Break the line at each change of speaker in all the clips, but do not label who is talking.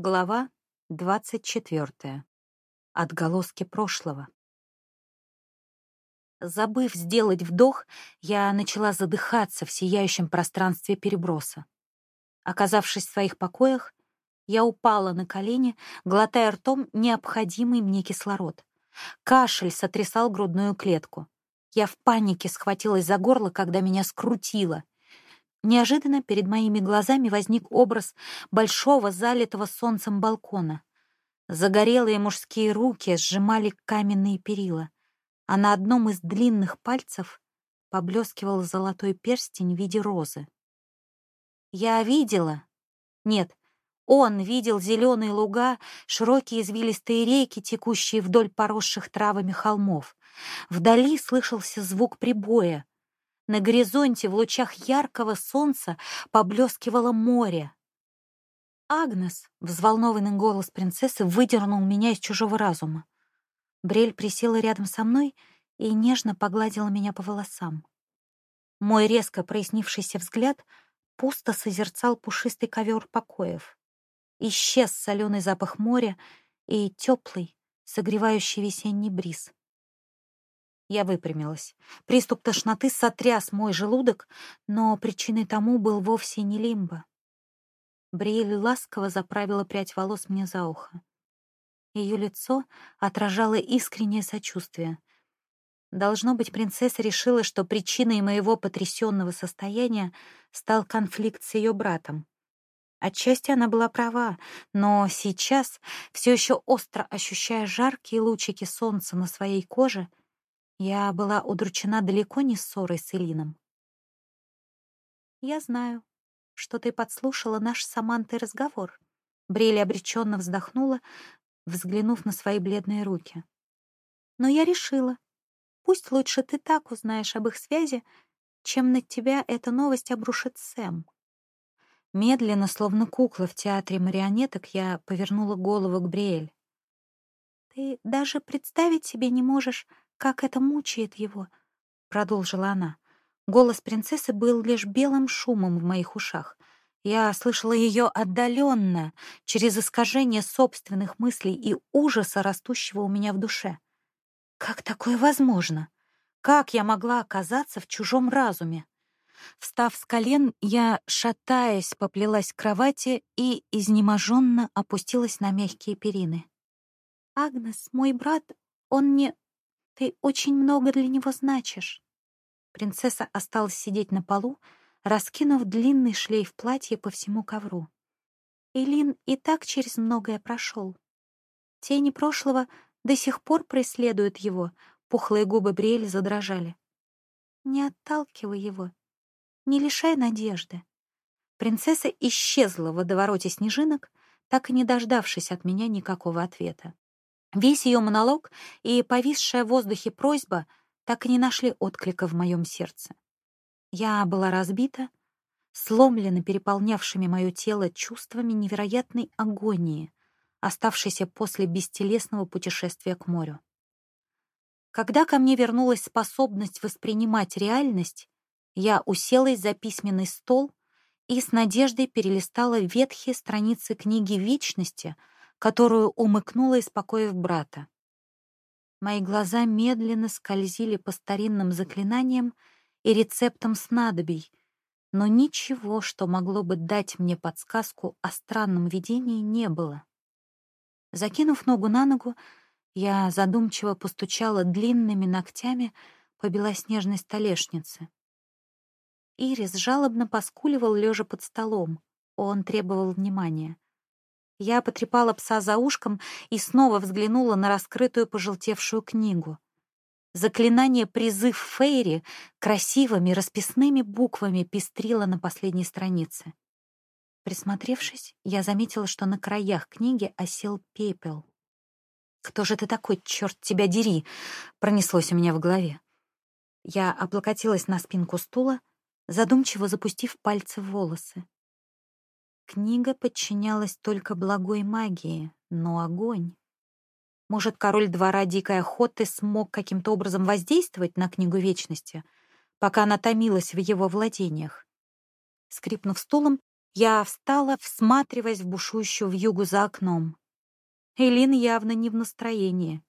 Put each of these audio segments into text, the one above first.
Глава двадцать четвертая. Отголоски прошлого. Забыв сделать вдох, я начала задыхаться в сияющем пространстве переброса. Оказавшись в своих покоях, я упала на колени, глотая ртом необходимый мне кислород. Кашель сотрясал грудную клетку. Я в панике схватилась за горло, когда меня скрутило. Неожиданно перед моими глазами возник образ большого залитого солнцем балкона. Загорелые мужские руки сжимали каменные перила, а на одном из длинных пальцев поблескивал золотой перстень в виде розы. Я видела. Нет, он видел зеленые луга, широкие извилистые реки, текущие вдоль поросших травами холмов. Вдали слышался звук прибоя. На горизонте в лучах яркого солнца поблескивало море. «Агнес!» — взволнованный голос принцессы выдернул меня из чужого разума. Брель присела рядом со мной и нежно погладила меня по волосам. Мой резко прояснившийся взгляд пусто созерцал пушистый ковер покоев. Исчез соленый запах моря и теплый, согревающий весенний бриз. Я выпрямилась. Приступ тошноты сотряс мой желудок, но причиной тому был вовсе не лимба. Бриэль ласково заправила прядь волос мне за ухо. Ее лицо отражало искреннее сочувствие. Должно быть, принцесса решила, что причиной моего потрясенного состояния стал конфликт с ее братом. Отчасти она была права, но сейчас, все еще остро ощущая жаркие лучики солнца на своей коже, я была удручена далеко не ссорой с Элином. «Я знаю, что ты подслушала наш с Самантой разговор», — Брели обреченно вздохнула, взглянув на свои бледные руки. «Но я решила, пусть лучше ты так узнаешь об их связи, чем на тебя эта новость обрушит Сэм». Медленно, словно кукла в театре марионеток, я повернула голову к Бриэль. «Ты даже представить себе не можешь, как это мучает его!» — продолжила она. Голос принцессы был лишь белым шумом в моих ушах. Я слышала ее отдаленно, через искажение собственных мыслей и ужаса, растущего у меня в душе. Как такое возможно? Как я могла оказаться в чужом разуме? Встав с колен, я, шатаясь, поплелась к кровати и изнеможенно опустилась на мягкие перины. «Агнес, мой брат, он не... Ты очень много для него значишь. Принцесса осталась сидеть на полу, раскинув длинный шлейф платья по всему ковру. Илин и так через многое прошел. Тени прошлого до сих пор преследуют его, пухлые губы Бриэль задрожали. Не отталкивай его, не лишай надежды. Принцесса исчезла в водовороте снежинок, так и не дождавшись от меня никакого ответа. Весь ее монолог и повисшая в воздухе просьба так и не нашли отклика в моем сердце. Я была разбита, сломлена переполнявшими мое тело чувствами невероятной агонии, оставшейся после бестелесного путешествия к морю. Когда ко мне вернулась способность воспринимать реальность, я уселась за письменный стол и с надеждой перелистала ветхие страницы книги «Вечности», которую умыкнула из покоев брата. Мои глаза медленно скользили по старинным заклинаниям и рецептам снадобий, но ничего, что могло бы дать мне подсказку о странном видении, не было. Закинув ногу на ногу, я задумчиво постучала длинными ногтями по белоснежной столешнице. Ирис жалобно поскуливал лежа под столом. Он требовал внимания. Я потрепала пса за ушком и снова взглянула на раскрытую пожелтевшую книгу. Заклинание «Призыв Фейри» красивыми расписными буквами пестрило на последней странице. Присмотревшись, я заметила, что на краях книги осел пепел. «Кто же ты такой, черт тебя дери?» — пронеслось у меня в голове. Я облокотилась на спинку стула, задумчиво запустив пальцы в волосы. Книга подчинялась только благой магии, но огонь... Может, король двора Дикой Охоты смог каким-то образом воздействовать на Книгу Вечности, пока она томилась в его владениях? Скрипнув стулом, Я встала, всматриваясь в бушующую вьюгу за окном. Элин явно не в настроении.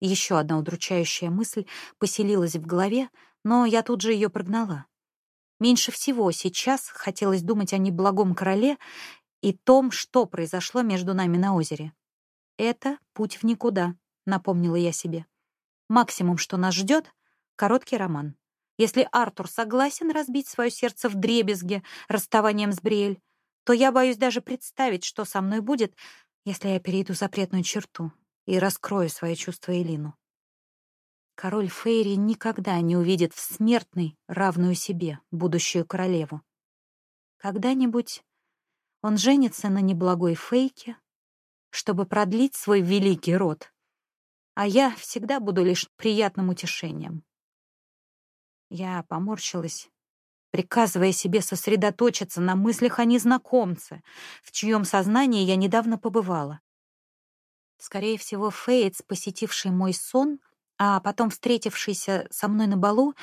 Еще одна удручающая мысль поселилась в голове, но я тут же ее прогнала. Меньше всего сейчас хотелось думать о неблагом короле и том, что произошло между нами на озере. Это путь в никуда, напомнила я себе. Максимум, что нас ждет, короткий роман. Если Артур согласен разбить свое сердце в дребезге расставанием с Бриэль, то я боюсь даже представить, что со мной будет, если я перейду запретную черту и раскрою свои чувства Элину. Король Фейри никогда не увидит в смертной, равную себе, будущую королеву. Когда-нибудь он женится на неблагой Фейке, чтобы продлить свой великий род, а я всегда буду лишь приятным утешением. Я поморщилась, приказывая себе сосредоточиться на мыслях о незнакомце, в чьем сознании я недавно побывала. Скорее всего, Фейтс, посетивший мой сон, а потом встретившийся со мной на балу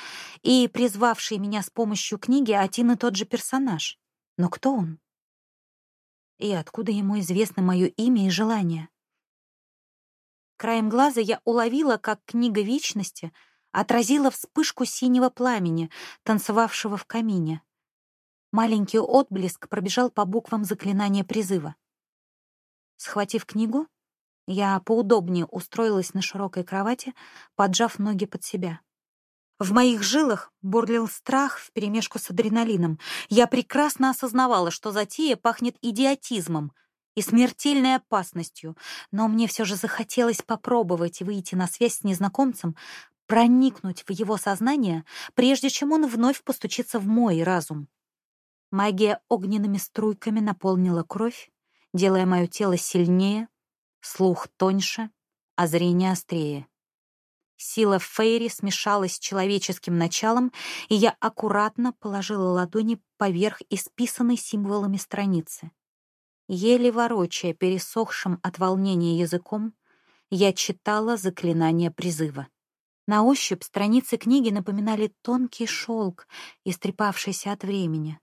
и призвавший меня с помощью книги один и тот же персонаж. Но кто он? И откуда ему известно мое имя и желание? Краем глаза я уловила, как книга вечности отразила вспышку синего пламени, танцевавшего в камине. Маленький отблеск пробежал по буквам заклинания призыва. Схватив книгу, я поудобнее устроилась на широкой кровати, поджав ноги под себя. В моих жилах бурлил страх вперемешку с адреналином. Я прекрасно осознавала, что затея пахнет идиотизмом и смертельной опасностью, но мне все же захотелось попробовать выйти на связь с незнакомцем, проникнуть в его сознание, прежде чем он вновь постучится в мой разум. Магия огненными струйками наполнила кровь, делая мое тело сильнее, Слух тоньше, а зрение острее. Сила Фейри смешалась с человеческим началом, и я аккуратно положила ладони поверх исписанной символами страницы. Еле ворочая пересохшим от волнения языком, я читала заклинание призыва. На ощупь страницы книги напоминали тонкий шелк, истрепавшийся от времени.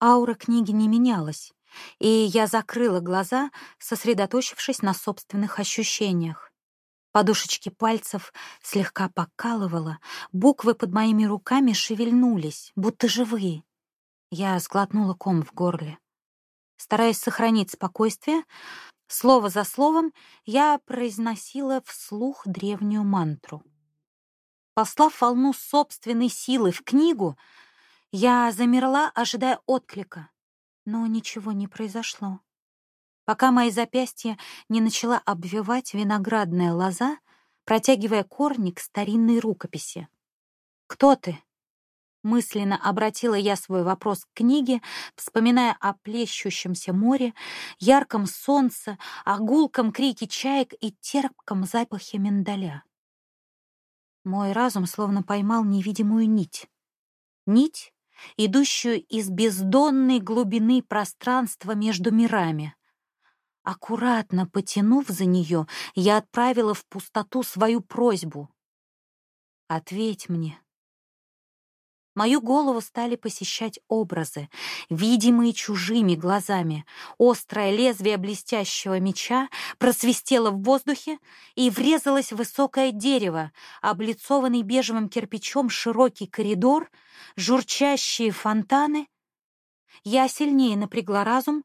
Аура книги не менялась, и я закрыла глаза, сосредоточившись на собственных ощущениях. Подушечки пальцев слегка покалывало, буквы под моими руками шевельнулись, будто живые. Я сглотнула ком в горле. Стараясь сохранить спокойствие, слово за словом я произносила вслух древнюю мантру. Послав волну собственной силы в книгу, я замерла, ожидая отклика но ничего не произошло. Пока мои запястья не начала обвивать виноградная лоза, протягивая корни к старинной рукописи. «Кто ты?» Мысленно обратила я свой вопрос к книге, вспоминая о плещущемся море, ярком солнце, о гулком крике чаек и терпком запахе миндаля. Мой разум словно поймал невидимую нить. Нить, идущую из бездонной глубины пространства между мирами. Аккуратно потянув за нее, я отправила в пустоту свою просьбу. «Ответь мне, Мою голову стали посещать образы, видимые чужими глазами. Острое лезвие блестящего меча просвистело в воздухе и врезалось в высокое дерево, облицованный бежевым кирпичом широкий коридор, журчащие фонтаны. Я сильнее напрягла разум,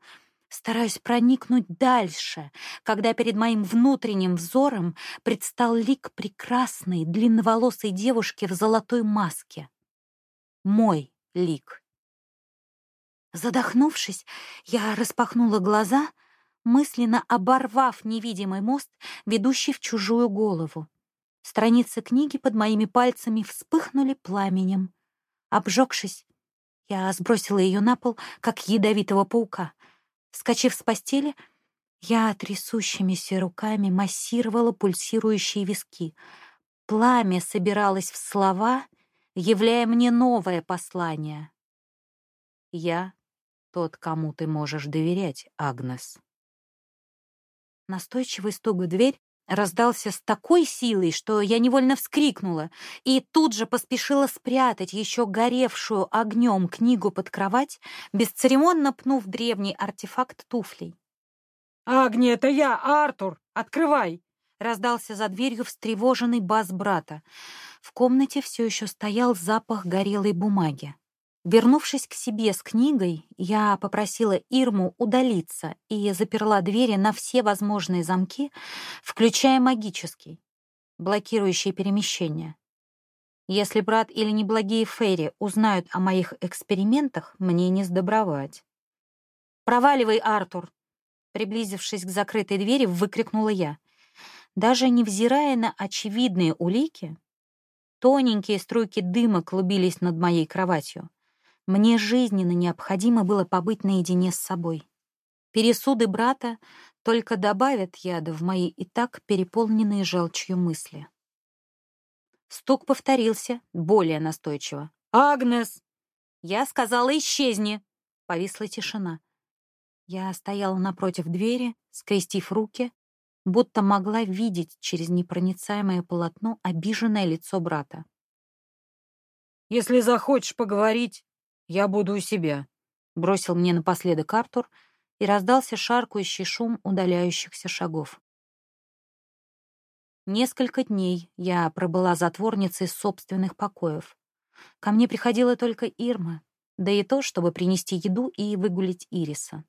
стараюсь проникнуть дальше, когда перед моим внутренним взором предстал лик прекрасной длинноволосой девушки в золотой маске мой лик. Задохнувшись, я распахнула глаза, мысленно оборвав невидимый мост, ведущий в чужую голову. Страницы книги под моими пальцами вспыхнули пламенем. Обжегшись, я сбросила ее на пол, как ядовитого паука. Вскочив с постели, я трясущимися руками массировала пульсирующие виски. Пламя собиралось в слова — являя мне новое послание. Я тот, кому ты можешь доверять, Агнес. Настойчивый стук в дверь раздался с такой силой, что я невольно вскрикнула и тут же поспешила спрятать еще горевшую огнем книгу под кровать, бесцеремонно пнув древний артефакт туфлей.
«Агни, это я, Артур! Открывай!»
Раздался за дверью встревоженный бас брата. В комнате все еще стоял запах горелой бумаги. Вернувшись к себе с книгой, я попросила Ирму удалиться и заперла двери на все возможные замки, включая магический, блокирующий перемещение. Если брат или неблагие Фейри узнают о моих экспериментах, мне не сдобровать. «Проваливай, Артур!» Приблизившись к закрытой двери, выкрикнула я. Даже невзирая на очевидные улики, тоненькие струйки дыма клубились над моей кроватью. Мне жизненно необходимо было побыть наедине с собой. Пересуды брата только добавят яда в мои и так переполненные желчью мысли. Стук повторился, более настойчиво.
«Агнес!»
«Я сказала, исчезни!» Повисла тишина. Я стояла напротив двери, скрестив руки, будто могла видеть через непроницаемое полотно обиженное лицо брата.
«Если захочешь поговорить, я буду у себя», — бросил мне напоследок Артур, и раздался шаркающий шум удаляющихся шагов. Несколько дней я пробыла затворницей собственных покоев. Ко мне приходила только Ирма, да и то, чтобы принести еду и выгулить Ириса.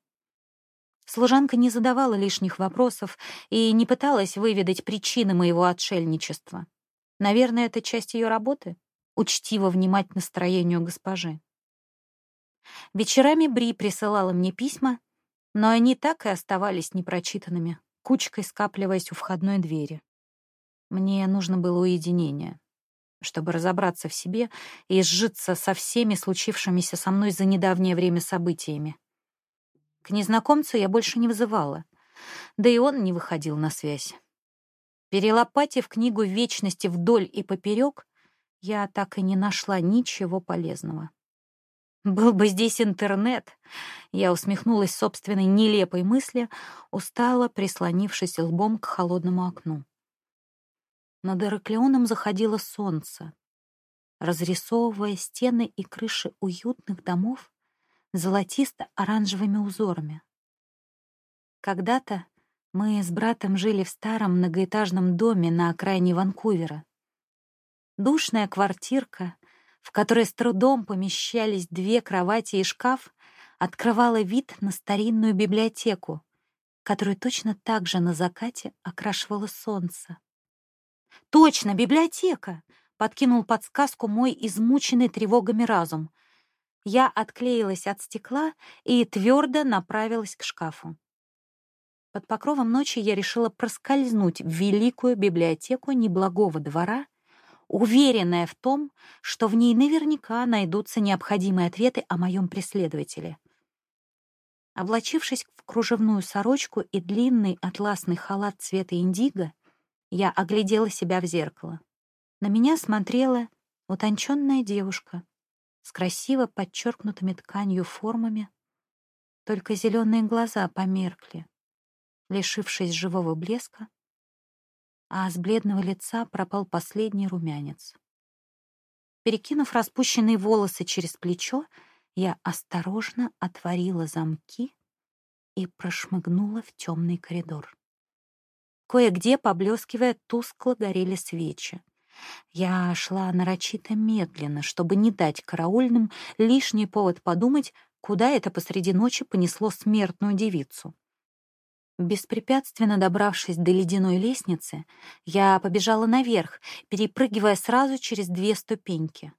Служанка не задавала лишних вопросов и не пыталась выведать причины моего отшельничества. Наверное, это часть ее работы — учтиво внимать настроению госпожи. Вечерами Бри присылала мне письма, но они так и оставались непрочитанными, кучкой скапливаясь у входной двери. Мне нужно было уединение, чтобы разобраться в себе и сжиться со всеми случившимися со мной за недавнее время событиями. К незнакомцу я больше не вызывала, да и он не выходил на связь. Перелопатив книгу вечности вдоль и поперек, я так и не нашла ничего полезного. Был бы здесь интернет. Я усмехнулась собственной нелепой мысли, устало прислонившись лбом к холодному окну. Над Ираклионом заходило солнце, разрисовывая стены и крыши уютных домов золотисто-оранжевыми узорами. Когда-то мы с братом жили в старом многоэтажном доме на окраине Ванкувера. Душная квартирка в которой с трудом помещались две кровати и шкаф, открывала вид на старинную библиотеку, которую точно так же на закате окрашивало солнце. «Точно, библиотека!» — подкинул подсказку мой измученный тревогами разум. Я отклеилась от стекла и твердо направилась к шкафу. Под покровом ночи я решила проскользнуть в великую библиотеку неблагого двора уверенная в том, что в ней наверняка найдутся необходимые ответы о моем преследователе. Облачившись в кружевную сорочку и длинный атласный халат цвета индиго, я оглядела себя в зеркало. На меня смотрела утонченная девушка с красиво подчеркнутыми тканью формами, только зеленые глаза померкли, лишившись живого блеска, а с бледного лица пропал последний румянец. Перекинув распущенные волосы через плечо, я осторожно отворила замки и прошмыгнула в темный коридор. Кое-где, поблескивая, тускло горели свечи. Я шла нарочито медленно, чтобы не дать караульным лишний повод подумать, куда это посреди ночи понесло смертную девицу. Беспрепятственно добравшись до ледяной лестницы, я побежала наверх, перепрыгивая сразу через две ступеньки.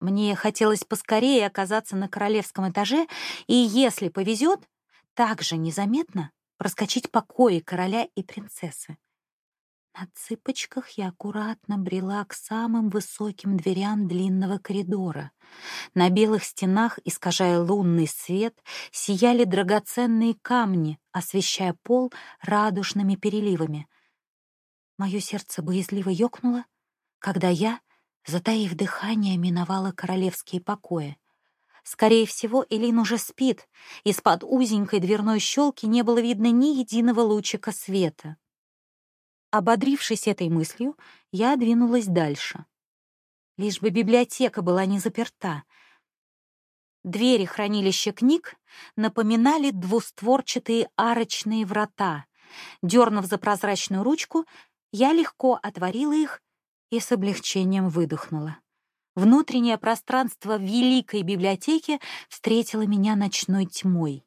Мне хотелось поскорее оказаться на королевском этаже и, если повезет, также незаметно проскочить покои короля и принцессы. На цыпочках я аккуратно брела к самым высоким дверям длинного коридора. На белых стенах, искажая лунный свет, сияли драгоценные камни, освещая пол радужными переливами. Мое сердце боязливо ёкнуло, когда я, затаив дыхание, миновала королевские покои. Скорее всего, Элин уже спит. Из-под узенькой дверной щелки не было видно ни единого лучика света. Ободрившись этой мыслью, я двинулась дальше. Лишь бы библиотека была не заперта. Двери хранилища книг напоминали двустворчатые арочные врата. Дернув за прозрачную ручку, я легко отворила их и с облегчением выдохнула. Внутреннее пространство великой библиотеки встретило меня ночной тьмой.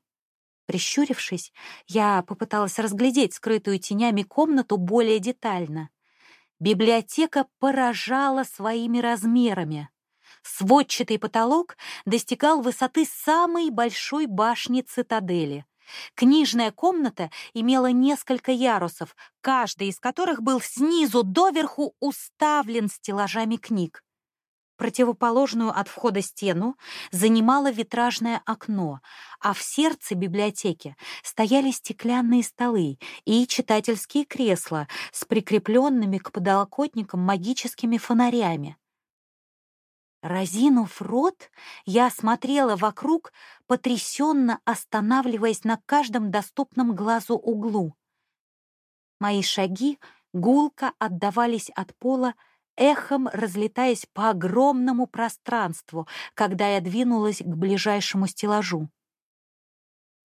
Прищурившись, я попыталась разглядеть скрытую тенями комнату более детально. Библиотека поражала своими размерами. Сводчатый потолок достигал высоты самой большой башни цитадели. Книжная комната имела несколько ярусов, каждый из которых был снизу доверху уставлен стеллажами книг. Противоположную от входа стену занимало витражное окно, а в сердце библиотеки стояли стеклянные столы и читательские кресла с прикрепленными к подолокотникам магическими фонарями. Разинув рот, я смотрела вокруг, потрясенно останавливаясь на каждом доступном глазу углу. Мои шаги гулко отдавались от пола эхом разлетаясь по огромному пространству, когда я двинулась к ближайшему стеллажу.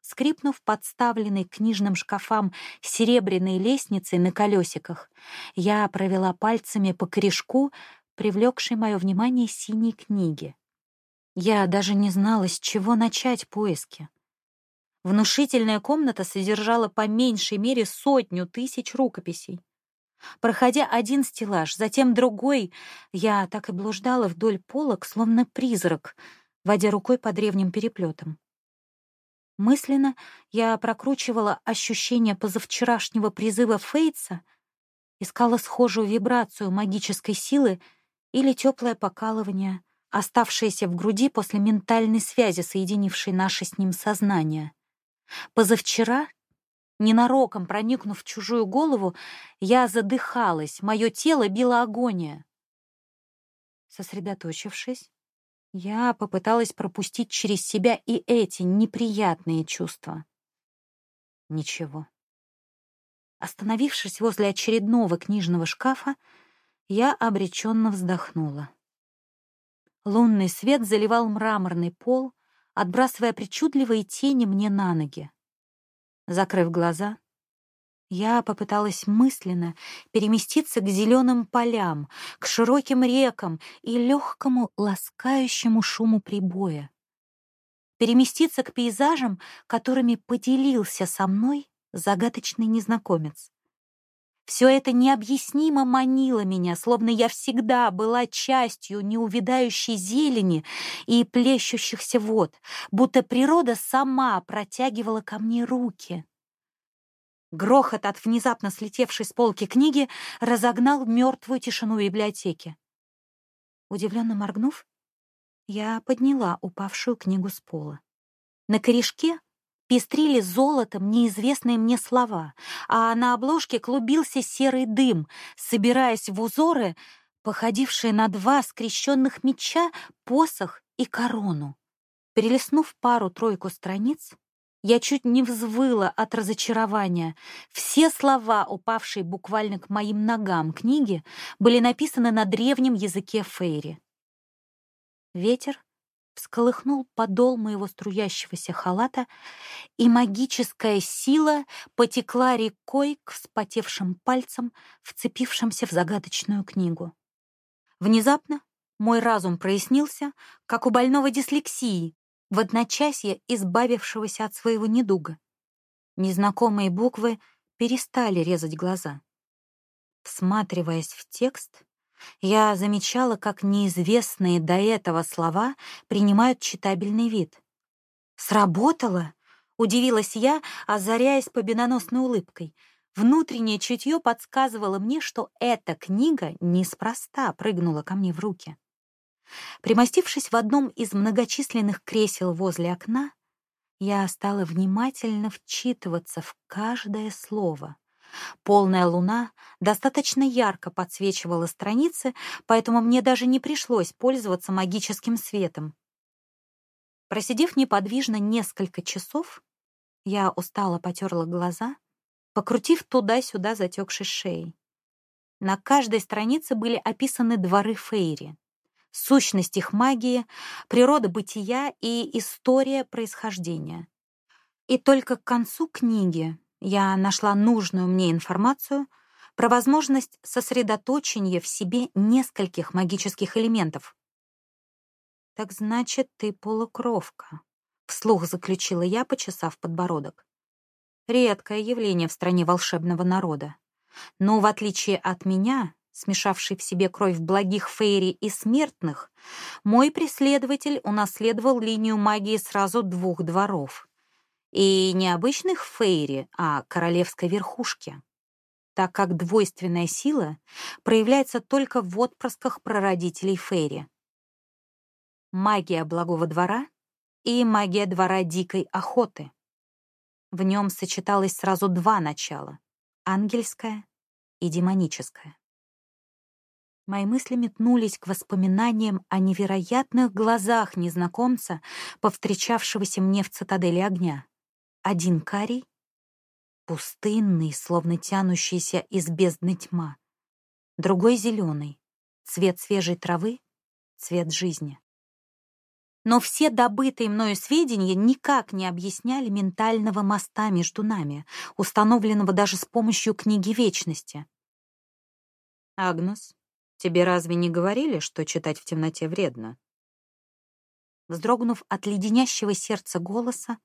Скрипнув подставленной книжным шкафам серебряной лестницей на колесиках, я провела пальцами по корешку, привлекшей мое внимание синей книги. Я даже не знала, с чего начать поиски. Внушительная комната содержала по меньшей мере сотню тысяч рукописей. Проходя один стеллаж, затем другой, я так и блуждала вдоль полок, словно призрак, водя рукой по древним переплетам. Мысленно я прокручивала ощущение позавчерашнего призыва Фейтса, искала схожую вибрацию магической силы или теплое покалывание, оставшееся в груди после ментальной связи, соединившей наше с ним сознание. Позавчера Ненароком проникнув в чужую голову, я задыхалась, мое тело било агония. Сосредоточившись, я попыталась пропустить через себя и эти неприятные чувства. Ничего. Остановившись возле очередного книжного шкафа, я обреченно вздохнула. Лунный свет заливал мраморный пол, отбрасывая причудливые тени мне на ноги. Закрыв глаза, я попыталась мысленно переместиться к зеленым полям, к широким рекам и легкому ласкающему шуму прибоя. Переместиться к пейзажам, которыми поделился со мной загадочный незнакомец. Все это необъяснимо манило меня, словно я всегда была частью неувядающей зелени и плещущихся вод, будто природа сама протягивала ко мне руки. Грохот от внезапно слетевшей с полки книги разогнал мертвую тишину библиотеки. Удивленно моргнув, я подняла упавшую книгу с пола. На корешке пестрили золотом неизвестные мне слова, а на обложке клубился серый дым, собираясь в узоры, походившие на два скрещенных меча, посох и корону. Перелистнув пару-тройку страниц, я чуть не взвыла от разочарования. Все слова, упавшие буквально к моим ногам книги, были написаны на древнем языке фейри. Ветер всколыхнул подол моего струящегося халата, и магическая сила потекла рекой к вспотевшим пальцам, вцепившимся в загадочную книгу. Внезапно мой разум прояснился, как у больного дислексии, в одночасье избавившегося от своего недуга. Незнакомые буквы перестали резать глаза. Всматриваясь в текст, я замечала, как неизвестные до этого слова принимают читабельный вид. «Сработало!» — удивилась я, озаряясь победоносной улыбкой. Внутреннее чутье подсказывало мне, что эта книга неспроста прыгнула ко мне в руки. Примостившись в одном из многочисленных кресел возле окна, я стала внимательно вчитываться в каждое слово — Полная луна достаточно ярко подсвечивала страницы, поэтому мне даже не пришлось пользоваться магическим светом. Просидев неподвижно несколько часов, я устало потерла глаза, покрутив туда-сюда затекшей шеей.
На каждой странице были описаны дворы Фейри, сущность их магии, природа бытия и история происхождения. И только к концу книги я нашла нужную мне информацию про возможность сосредоточения в себе нескольких магических элементов. «Так значит, ты полукровка», — вслух заключила я, почесав подбородок. Редкое явление в стране волшебного народа. Но в отличие от меня, смешавший в себе кровь благих фейри и смертных, мой преследователь унаследовал линию магии сразу двух дворов. И не обычных фейри, а королевской верхушки, так как двойственная сила проявляется только в отпрысках прародителей фейри. Магия благого двора и магия двора дикой охоты. В нем сочеталось сразу два начала — ангельское и демоническое. Мои мысли метнулись к воспоминаниям о невероятных глазах незнакомца, повстречавшегося мне в цитадели огня. Один карий, пустынный, словно тянущийся из бездны тьма. Другой зеленый, цвет свежей травы, цвет жизни. Но все добытые мною сведения никак не объясняли ментального моста между нами, установленного даже с помощью книги Вечности.
«Агнес, тебе разве не говорили, что читать в темноте вредно?»
Вздрогнув от леденящего сердца голоса,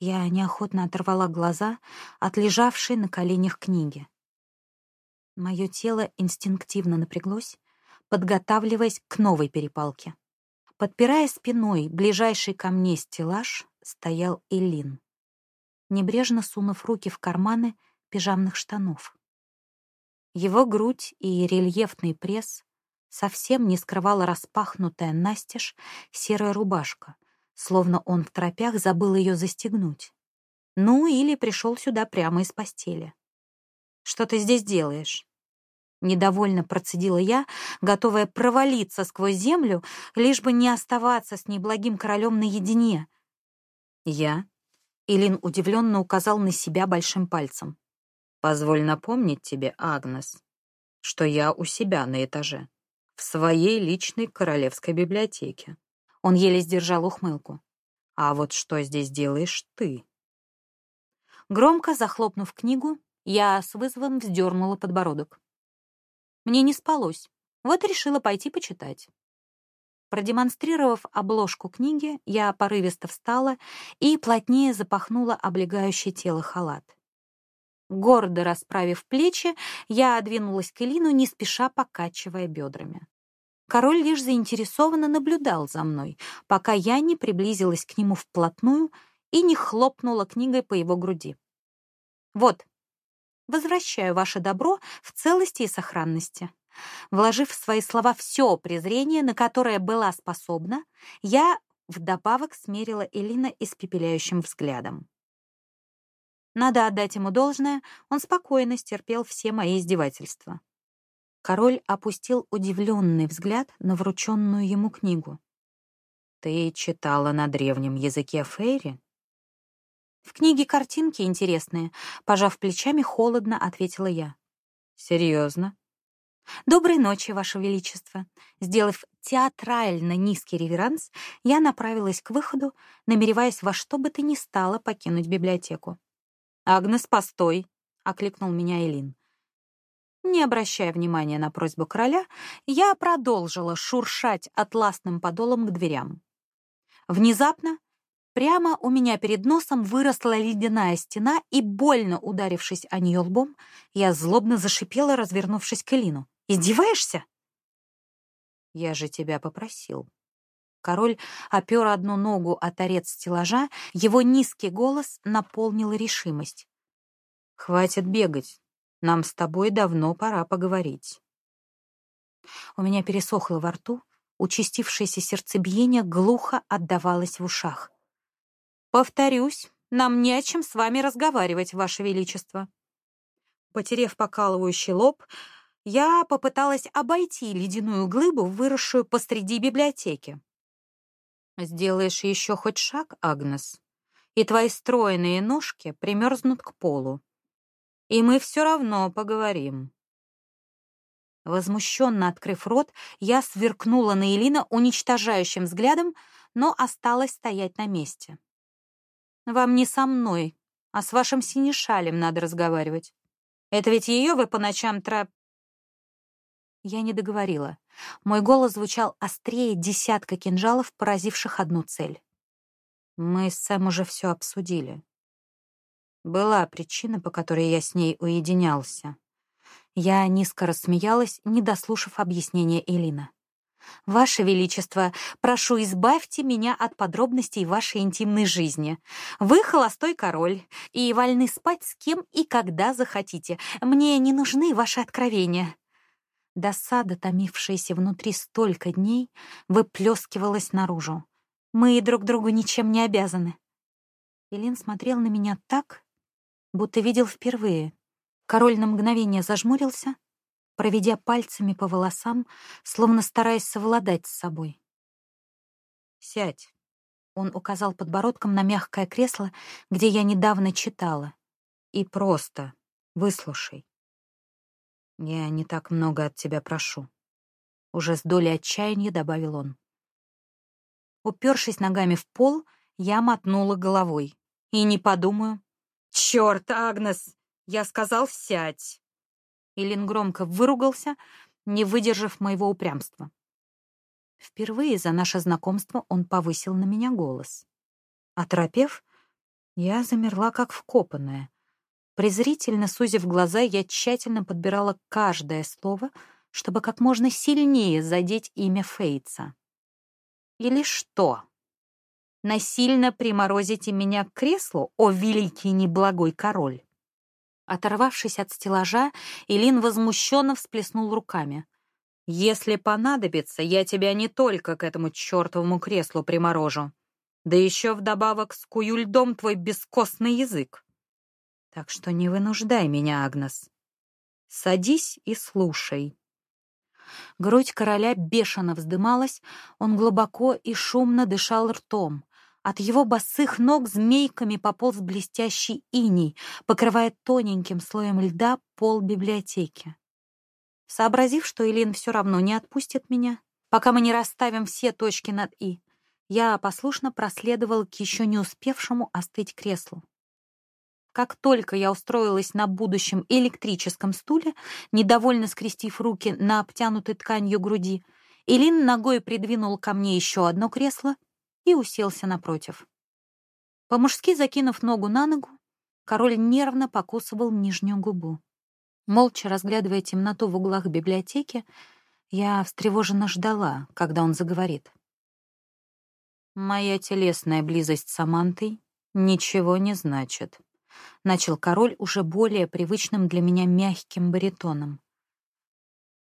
я неохотно оторвала глаза от лежавшей на коленях книги. Мое тело инстинктивно напряглось, подготавливаясь к новой перепалке. Подпирая спиной ближайший ко мне стеллаж, стоял Элин, небрежно сунув руки в карманы пижамных штанов. Его грудь и рельефный пресс совсем не скрывала распахнутая настежь серая рубашка — словно он в тропях забыл ее застегнуть. Ну, или пришел сюда прямо из постели. «Что ты здесь делаешь?» Недовольно процедила я, готовая провалиться сквозь землю, лишь бы не оставаться с неблагим королем наедине.
«Я?»
— Илин удивленно указал на себя большим пальцем.
«Позволь напомнить тебе, Агнес, что я у себя на этаже, в своей личной королевской библиотеке.
Он еле сдержал ухмылку.
«А вот что здесь делаешь ты?»
Громко захлопнув книгу, я с вызовом вздернула подбородок. Мне не спалось, вот решила пойти почитать. Продемонстрировав обложку книги, я порывисто встала и плотнее запахнула облегающее тело халат. Гордо расправив плечи, я двинулась к Элину, не спеша покачивая бедрами. Король лишь заинтересованно наблюдал за мной, пока я не приблизилась к нему вплотную и не хлопнула книгой по его груди. «Вот, возвращаю ваше добро в целости и сохранности». Вложив в свои слова все презрение, на которое была способна, я вдобавок смерила Элина испепеляющим взглядом. Надо отдать ему должное, он спокойно стерпел все мои издевательства. Король опустил удивленный взгляд на врученную ему книгу.
«Ты читала на древнем языке Фейри?»
«В книге картинки интересные», — пожав плечами, холодно ответила я.
«Серьезно?»
«Доброй ночи, Ваше Величество!» Сделав театрально низкий реверанс, я направилась к выходу, намереваясь во что бы то ни стало покинуть библиотеку.
«Агнес, постой!» — окликнул меня Элин.
Не обращая внимания на просьбу короля, я продолжила шуршать атласным подолом к дверям. Внезапно прямо у меня перед носом выросла ледяная стена, и, больно ударившись о нее лбом, я злобно зашипела, развернувшись к Элину. «Издеваешься?»
«Я же тебя попросил».
Король опер одну ногу о торец стеллажа, его низкий голос наполнил решимость.
«Хватит бегать. Нам с тобой давно пора поговорить.
У меня пересохло во рту, участившееся сердцебиение глухо отдавалось в ушах. «Повторюсь, нам не о чем с вами разговаривать, Ваше Величество». Потерев покалывающий лоб, я попыталась обойти ледяную глыбу, выросшую посреди библиотеки.
«Сделаешь еще хоть шаг, Агнес, и твои стройные ножки примерзнут к полу и мы все равно поговорим. Возмущенно открыв рот, я сверкнула на Элина уничтожающим взглядом, но осталась стоять на месте. «Вам не со мной, а с вашим синешалем надо разговаривать. Это ведь ее вы по ночам тра...» Я не договорила. Мой голос звучал острее десятка кинжалов, поразивших одну цель. Мы с Сэм уже все обсудили. Была причина, по которой я с ней уединялся. Я низко рассмеялась, не дослушав объяснения Элина. «Ваше Величество, прошу, избавьте меня от подробностей вашей интимной жизни. Вы холостой король и вольны спать с кем и когда захотите. Мне не нужны ваши откровения». Досада, томившаяся внутри столько дней, выплескивалась наружу. Мы друг другу ничем не обязаны. Элин смотрел на меня так, будто видел впервые. Король на мгновение зажмурился, проведя пальцами по волосам, словно стараясь совладать с собой. «Сядь», — он указал подбородком на мягкое кресло, где я недавно читала. «И просто выслушай. Я не так много от тебя прошу». Уже с долей отчаяния добавил он. Упершись ногами в пол, я мотнула головой. И не подумаю. «Черт, Агнес! Я сказал, сядь!» Илин громко выругался, не выдержав моего упрямства. Впервые за наше знакомство он повысил на меня голос. Оторопев, я замерла как вкопанная. Презрительно сузив глаза, я тщательно подбирала каждое слово, чтобы как можно сильнее задеть имя Фейтса. Или что? Насильно приморозите меня к креслу, о великий неблагой король? Оторвавшись от стеллажа, Илин возмущенно всплеснул руками. «Если понадобится, я тебя не только к этому чертовому креслу приморожу, да еще вдобавок скую льдом твой бескостный язык. Так что не вынуждай меня, Агнес. Садись и слушай». Грудь короля бешено вздымалась, он глубоко и шумно дышал ртом. От его босых ног змейками пополз блестящий иней, покрывая тоненьким слоем льда пол библиотеки. Сообразив, что Элин все равно не отпустит меня, пока мы не расставим все точки над «и», я послушно проследовал к еще не успевшему остыть креслу. Как только я устроилась на будущем электрическом стуле, недовольно скрестив руки на обтянутой тканью груди, Элин ногой придвинул ко мне еще одно кресло и уселся напротив. По-мужски закинув ногу на ногу, король нервно покусывал нижнюю губу. Молча разглядывая темноту в углах библиотеки, я встревоженно ждала, когда он заговорит. «Моя телесная близость с Самантой ничего не значит», — начал король уже более привычным для меня мягким баритоном.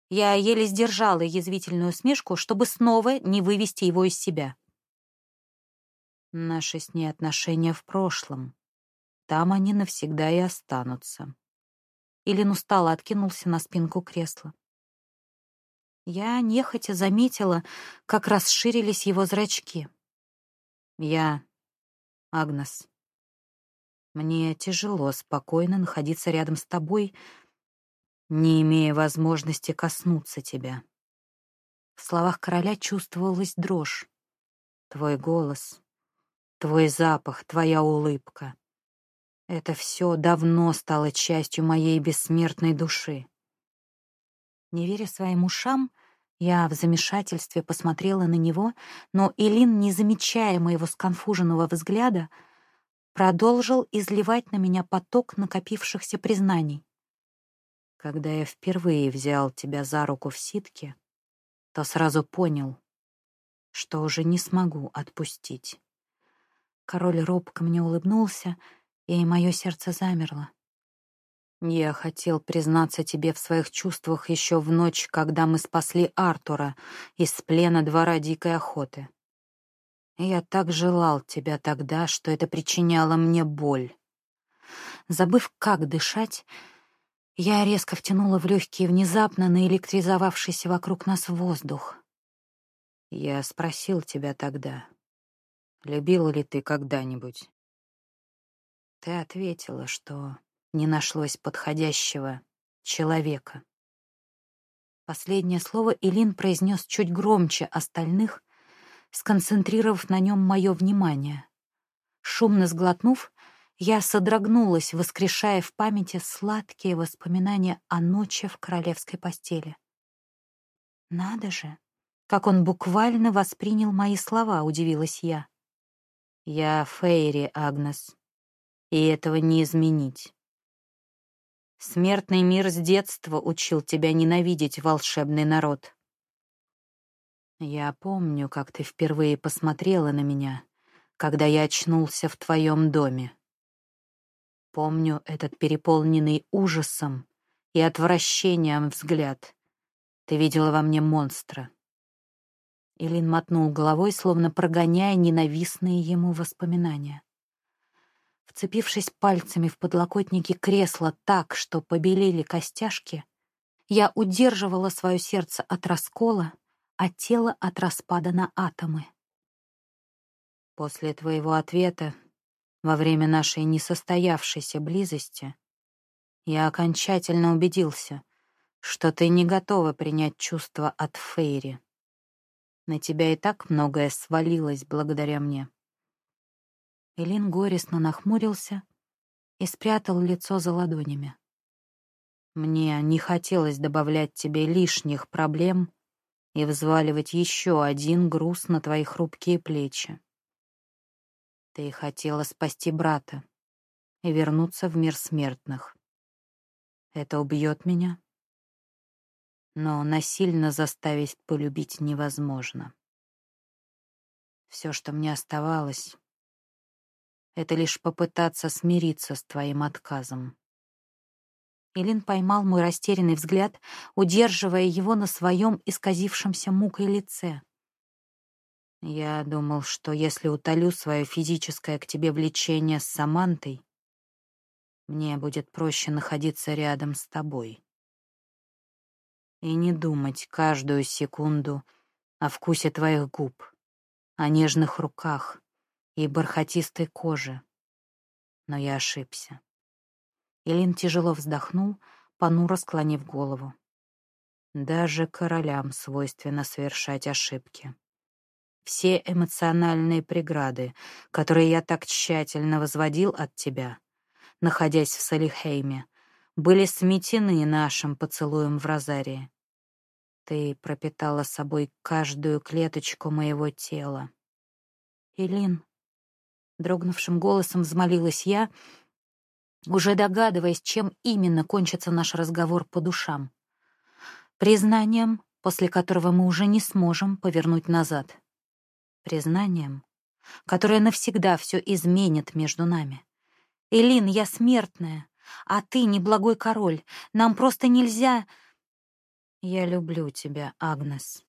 Я еле сдержала язвительную усмешку, чтобы снова не вывести его из себя. Наши с ней отношения в прошлом. Там они навсегда и останутся. Илин устало откинулся на спинку кресла. Я нехотя заметила, как расширились его зрачки. Я, Агнес, мне тяжело спокойно находиться рядом с тобой, не имея возможности коснуться тебя. В словах короля чувствовалась дрожь. Твой голос, Твой запах, твоя улыбка. Это все давно стало частью моей бессмертной души. Не веря своим ушам, я в замешательстве посмотрела на него, но Элин, не замечая моего сконфуженного взгляда, продолжил изливать на меня поток накопившихся признаний. Когда я впервые взял тебя за руку в ситке, то сразу понял, что уже не смогу отпустить. Король робко мне улыбнулся, и мое сердце замерло. Я хотел признаться тебе в своих чувствах еще в ночь, когда мы спасли Артура из плена двора дикой охоты. Я так желал тебя тогда, что это причиняло мне боль. Забыв, как дышать, я резко втянула в легкие внезапно наэлектризовавшийся вокруг нас воздух. Я спросил тебя тогда, Любила ли ты когда-нибудь? Ты ответила, что не нашлось подходящего человека. Последнее слово Илин произнес чуть громче остальных, сконцентрировав на нем мое внимание. Шумно сглотнув, я содрогнулась, воскрешая в памяти сладкие воспоминания о ночи в королевской постели. «Надо же, как он буквально воспринял мои слова», — удивилась я.
«Я Фейри, Агнес, и этого не изменить. Смертный мир с детства учил тебя ненавидеть волшебный народ. Я помню, как ты впервые посмотрела на меня, когда я очнулся в твоем доме. Помню этот переполненный ужасом и отвращением взгляд. Ты видела во мне монстра.
Илин мотнул головой, словно прогоняя ненавистные ему воспоминания. Вцепившись пальцами в подлокотники кресла так, что побелели костяшки, я удерживала свое сердце от раскола, а тело от распада на атомы.
После твоего ответа во время нашей несостоявшейся близости я окончательно убедился, что ты не готова принять чувства от Фейри. На тебя и так многое свалилось благодаря мне.
Элин горестно нахмурился и спрятал лицо за ладонями.
Мне не хотелось добавлять тебе лишних проблем и взваливать еще один груз на твои хрупкие плечи. Ты хотела спасти брата и вернуться в мир смертных. Это убьет меня, но насильно заставить полюбить невозможно. Все, что мне оставалось, это лишь попытаться смириться с твоим отказом.
Илин поймал мой растерянный взгляд, удерживая его на своем исказившемся мукой лице.
Я думал, что если утолю свое физическое к тебе влечение с Самантой, мне будет проще находиться рядом с тобой. И не думать каждую секунду о вкусе твоих губ, о нежных руках и бархатистой коже. Но я ошибся.
Илин тяжело вздохнул, понуро склонив голову.
Даже королям свойственно совершать ошибки. Все эмоциональные преграды, которые я так тщательно возводил от тебя, находясь в Салихейме, были сметены нашим поцелуем в Розарии. Ты пропитала собой каждую клеточку моего тела.
Элин, дрогнувшим голосом взмолилась я, уже догадываясь, чем именно кончится наш разговор по душам. Признанием, после которого мы уже не сможем повернуть назад признанием, которое навсегда все изменит между нами. Элин, я смертная, а ты неблагой король. Нам просто нельзя...
Я люблю тебя, Агнес.